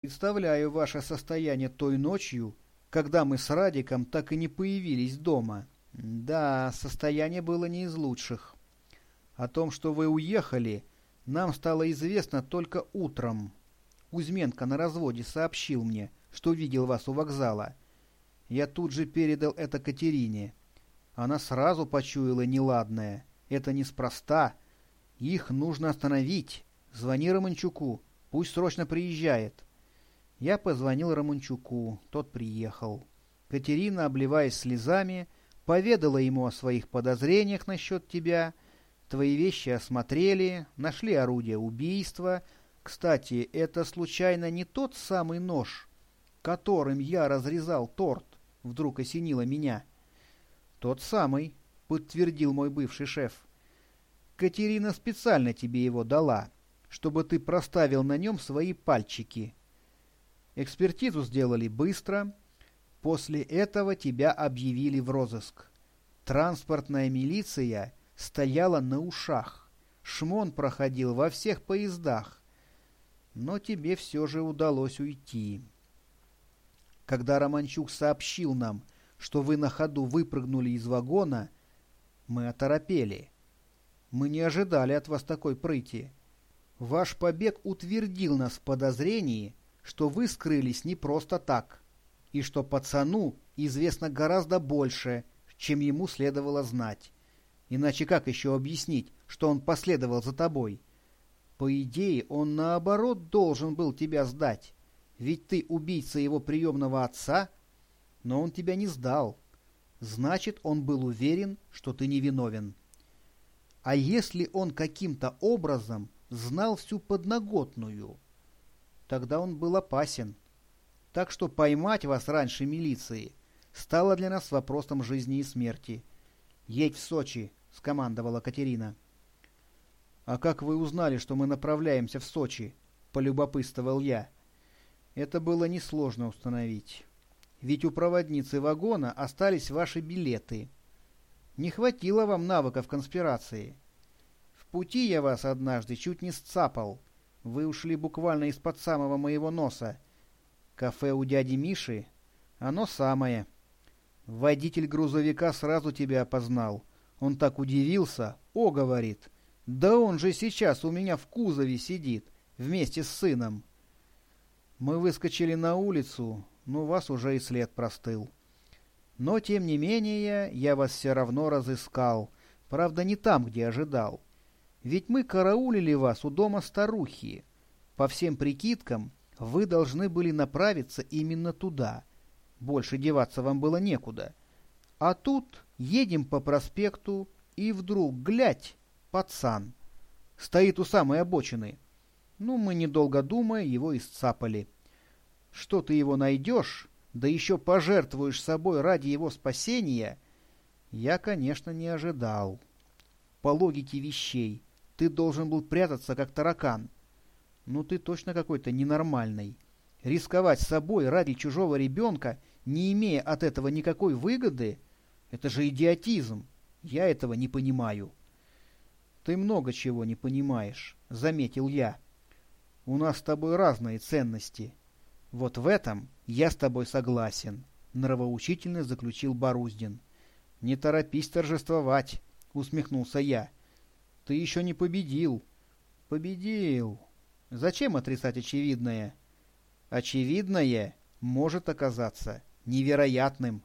Представляю ваше состояние той ночью, когда мы с Радиком так и не появились дома. Да, состояние было не из лучших. О том, что вы уехали, нам стало известно только утром. Кузьменко на разводе сообщил мне, что видел вас у вокзала. Я тут же передал это Катерине. Она сразу почуяла неладное. Это неспроста. Их нужно остановить. Звони Романчуку, пусть срочно приезжает. Я позвонил Романчуку, тот приехал. Катерина, обливаясь слезами, поведала ему о своих подозрениях насчет тебя. Твои вещи осмотрели, нашли орудие убийства. Кстати, это случайно не тот самый нож, которым я разрезал торт? Вдруг осенило меня. Тот самый, подтвердил мой бывший шеф. Катерина специально тебе его дала, чтобы ты проставил на нем свои пальчики. Экспертизу сделали быстро. После этого тебя объявили в розыск. Транспортная милиция стояла на ушах. Шмон проходил во всех поездах. Но тебе все же удалось уйти. Когда Романчук сообщил нам, что вы на ходу выпрыгнули из вагона, мы оторопели. Мы не ожидали от вас такой прыти. Ваш побег утвердил нас в подозрении, что вы скрылись не просто так, и что пацану известно гораздо больше, чем ему следовало знать. Иначе как еще объяснить, что он последовал за тобой? По идее, он наоборот должен был тебя сдать, ведь ты убийца его приемного отца, но он тебя не сдал. Значит, он был уверен, что ты невиновен. А если он каким-то образом знал всю подноготную — Тогда он был опасен. Так что поймать вас раньше милиции стало для нас вопросом жизни и смерти. «Едь в Сочи», — скомандовала Катерина. «А как вы узнали, что мы направляемся в Сочи?» — полюбопытствовал я. Это было несложно установить. Ведь у проводницы вагона остались ваши билеты. Не хватило вам навыков конспирации. В пути я вас однажды чуть не сцапал — вы ушли буквально из-под самого моего носа. Кафе у дяди Миши? Оно самое. Водитель грузовика сразу тебя опознал. Он так удивился. О, говорит, да он же сейчас у меня в кузове сидит, вместе с сыном. Мы выскочили на улицу, но вас уже и след простыл. Но, тем не менее, я вас все равно разыскал. Правда, не там, где ожидал. Ведь мы караулили вас у дома старухи. По всем прикидкам, вы должны были направиться именно туда. Больше деваться вам было некуда. А тут едем по проспекту, и вдруг, глядь, пацан. Стоит у самой обочины. Ну, мы, недолго думая, его исцапали. Что ты его найдешь, да еще пожертвуешь собой ради его спасения, я, конечно, не ожидал. По логике вещей — ты должен был прятаться, как таракан. Ну ты точно какой-то ненормальный. Рисковать собой ради чужого ребенка, не имея от этого никакой выгоды, это же идиотизм. Я этого не понимаю. Ты много чего не понимаешь, заметил я. У нас с тобой разные ценности. Вот в этом я с тобой согласен, нравоучительно заключил Боруздин. Не торопись торжествовать, усмехнулся я. Ты еще не победил. Победил. Зачем отрицать очевидное? Очевидное может оказаться невероятным.